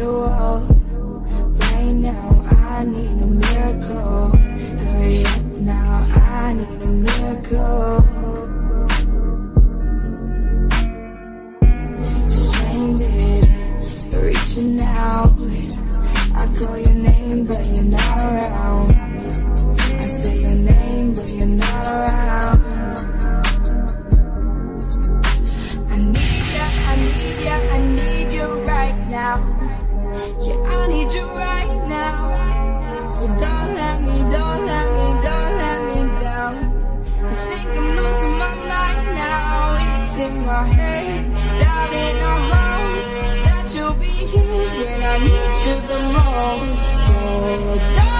hit a. Right now, I need a miracle. Hurry up now, I need a miracle. Yeah, I need you right now. So don't let me, don't let me, don't let me down. I think I'm losing my mind now. It's in my head, darling. I hope that you'll be here when I need you the most. So don't.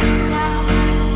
right now.